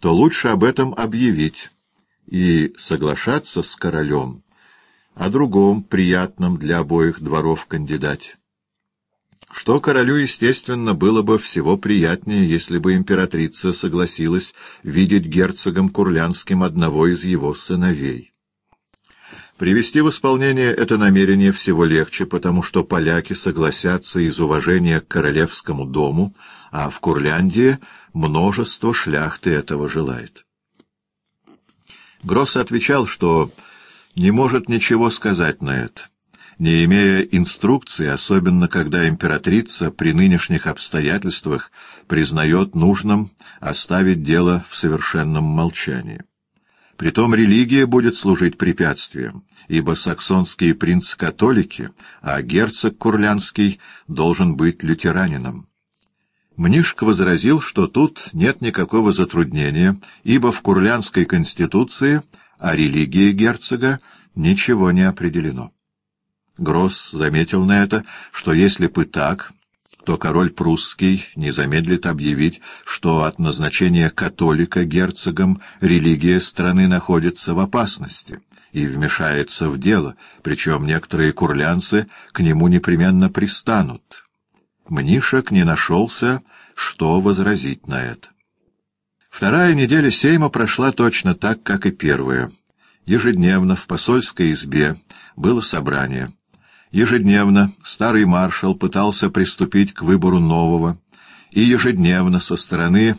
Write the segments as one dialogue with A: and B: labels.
A: то лучше об этом объявить и соглашаться с королем о другом приятном для обоих дворов кандидате. Что королю, естественно, было бы всего приятнее, если бы императрица согласилась видеть герцогом Курлянским одного из его сыновей. Привести в исполнение это намерение всего легче, потому что поляки согласятся из уважения к королевскому дому, а в Курляндии множество шляхты этого желает. Гросс отвечал, что не может ничего сказать на это не имея инструкции, особенно когда императрица при нынешних обстоятельствах признает нужным оставить дело в совершенном молчании. Притом религия будет служить препятствием, ибо саксонские принцы-католики, а герцог Курлянский должен быть лютеранином. Мнишк возразил, что тут нет никакого затруднения, ибо в Курлянской конституции о религии герцога ничего не определено. Гросс заметил на это, что если бы так, то король прусский не замедлит объявить, что от назначения католика герцогом религия страны находится в опасности и вмешается в дело, причем некоторые курлянцы к нему непременно пристанут. Мнишек не нашелся, что возразить на это. Вторая неделя Сейма прошла точно так, как и первая. Ежедневно в посольской избе было собрание — Ежедневно старый маршал пытался приступить к выбору нового, и ежедневно со стороны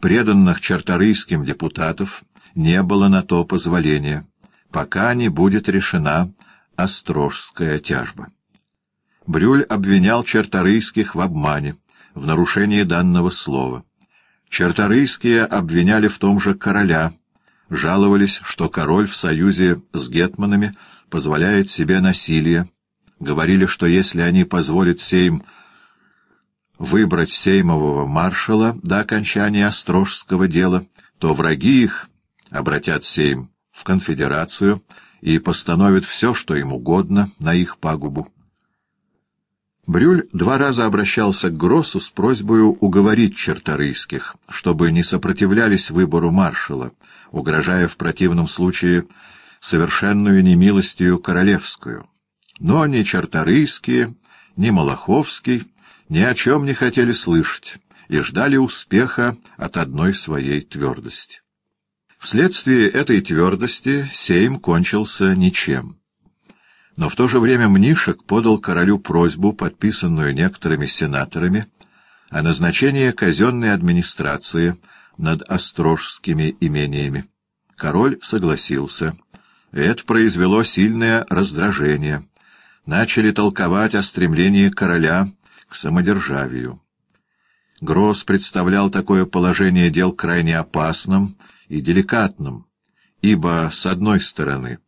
A: преданных чарторийским депутатов не было на то позволения, пока не будет решена Острожская тяжба. Брюль обвинял чарторийских в обмане, в нарушении данного слова. Чарторийские обвиняли в том же короля, жаловались, что король в союзе с гетманами позволяет себе насилие, говорили, что если они позволят Сейм выбрать сеймового маршала до окончания Острожского дела, то враги их обратят Сейм в конфедерацию и постановят все, что им угодно, на их пагубу. Брюль два раза обращался к Гроссу с просьбой уговорить черторийских, чтобы не сопротивлялись выбору маршала, угрожая в противном случае совершенную немилостью королевскую. Но ни Чарторийские, ни Малаховский ни о чем не хотели слышать и ждали успеха от одной своей твердости. Вследствие этой твердости Сейм кончился ничем. Но в то же время Мнишек подал королю просьбу, подписанную некоторыми сенаторами, о назначении казенной администрации над острожскими имениями. Король согласился. Это произвело сильное раздражение начали толковать о стремлении короля к самодержавию. Гросс представлял такое положение дел крайне опасным и деликатным, ибо, с одной стороны,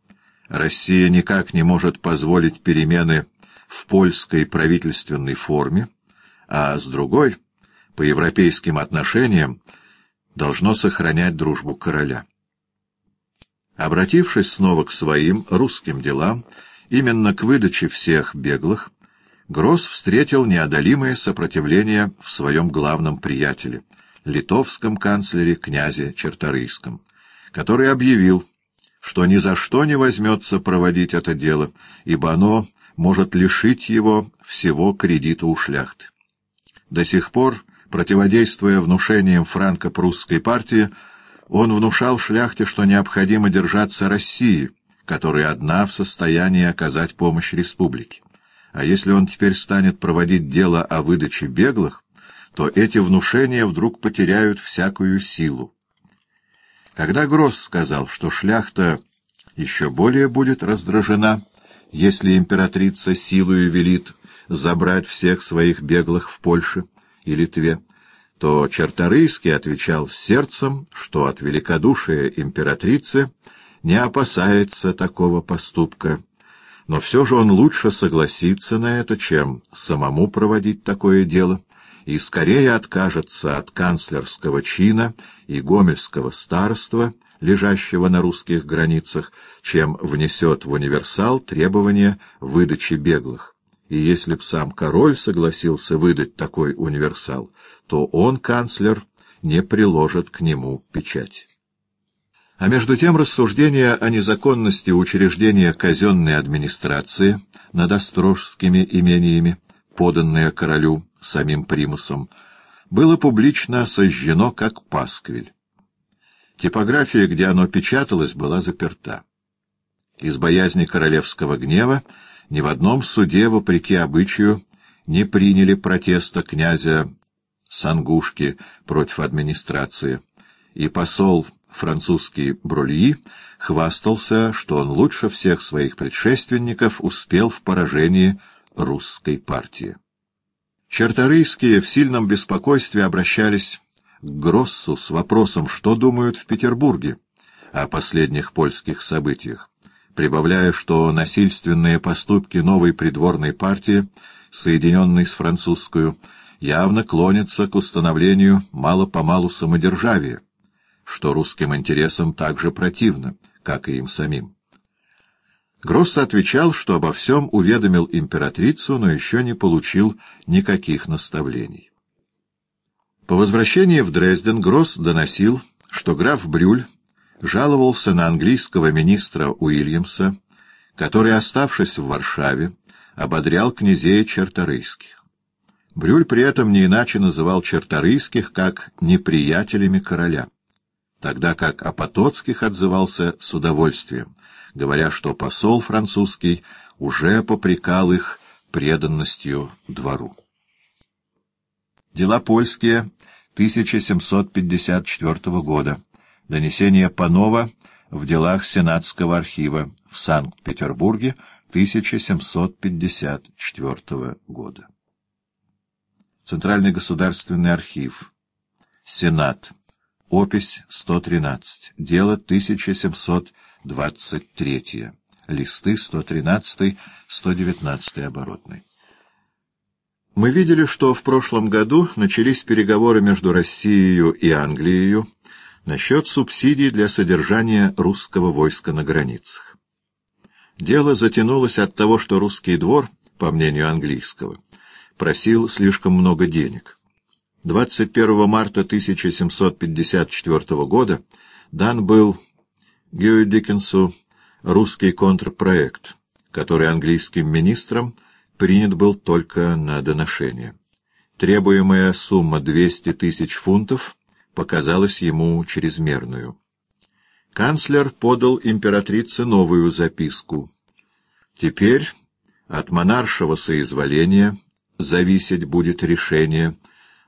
A: Россия никак не может позволить перемены в польской правительственной форме, а с другой, по европейским отношениям, должно сохранять дружбу короля. Обратившись снова к своим русским делам, Именно к выдаче всех беглых Гросс встретил неодолимое сопротивление в своем главном приятеле, литовском канцлере князе Черторийском, который объявил, что ни за что не возьмется проводить это дело, ибо оно может лишить его всего кредита у шляхты. До сих пор, противодействуя внушениям франко-прусской партии, он внушал шляхте, что необходимо держаться России — которая одна в состоянии оказать помощь республике. А если он теперь станет проводить дело о выдаче беглых, то эти внушения вдруг потеряют всякую силу. Когда Гросс сказал, что шляхта еще более будет раздражена, если императрица силою велит забрать всех своих беглых в Польше и Литве, то Черторийский отвечал сердцем, что от великодушия императрицы не опасается такого поступка, но все же он лучше согласится на это, чем самому проводить такое дело, и скорее откажется от канцлерского чина и гомельского старства, лежащего на русских границах, чем внесет в универсал требование выдачи беглых. И если б сам король согласился выдать такой универсал, то он, канцлер, не приложат к нему печать. А между тем рассуждения о незаконности учреждения казенной администрации над острожскими имениями, поданные королю самим примусом, было публично сожжено как пасквиль. Типография, где оно печаталось, была заперта. Из боязни королевского гнева ни в одном суде, вопреки обычаю, не приняли протеста князя Сангушки против администрации, и посол французский Брульи хвастался, что он лучше всех своих предшественников успел в поражении русской партии. Черторийские в сильном беспокойстве обращались к Гроссу с вопросом, что думают в Петербурге о последних польских событиях, прибавляя, что насильственные поступки новой придворной партии, соединенной с французскую, явно клонятся к установлению мало-помалу самодержавия, что русским интересам также противно, как и им самим. Гросс отвечал, что обо всем уведомил императрицу, но еще не получил никаких наставлений. По возвращении в Дрезден Гросс доносил, что граф Брюль жаловался на английского министра Уильямса, который, оставшись в Варшаве, ободрял князей черторийских. Брюль при этом не иначе называл черторийских как неприятелями короля тогда как о Потоцких отзывался с удовольствием, говоря, что посол французский уже попрекал их преданностью двору. Дела польские 1754 года. Донесение Панова в делах Сенатского архива в Санкт-Петербурге 1754 года. Центральный государственный архив. Сенат. Опись 113. Дело 1723. Листы 113-119 оборотный. Мы видели, что в прошлом году начались переговоры между Россией и Англией насчет субсидий для содержания русского войска на границах. Дело затянулось от того, что русский двор, по мнению английского, просил слишком много денег. 21 марта 1754 года дан был Гео Диккенсу русский контрпроект, который английским министром принят был только на доношение. Требуемая сумма 200 тысяч фунтов показалась ему чрезмерную. Канцлер подал императрице новую записку. Теперь от монаршего соизволения зависеть будет решение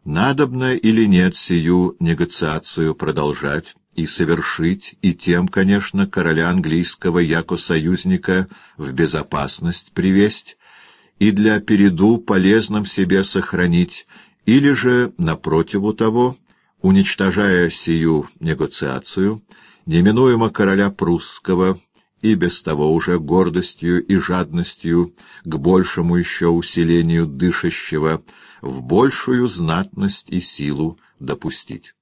A: надобно или нет сию негациацию продолжать и совершить, и тем, конечно, короля английского яко союзника в безопасность привесть, и для переду полезным себе сохранить, или же, напротиву того, уничтожая сию негациацию, неминуемо короля прусского, и без того уже гордостью и жадностью к большему еще усилению дышащего, в большую знатность и силу допустить.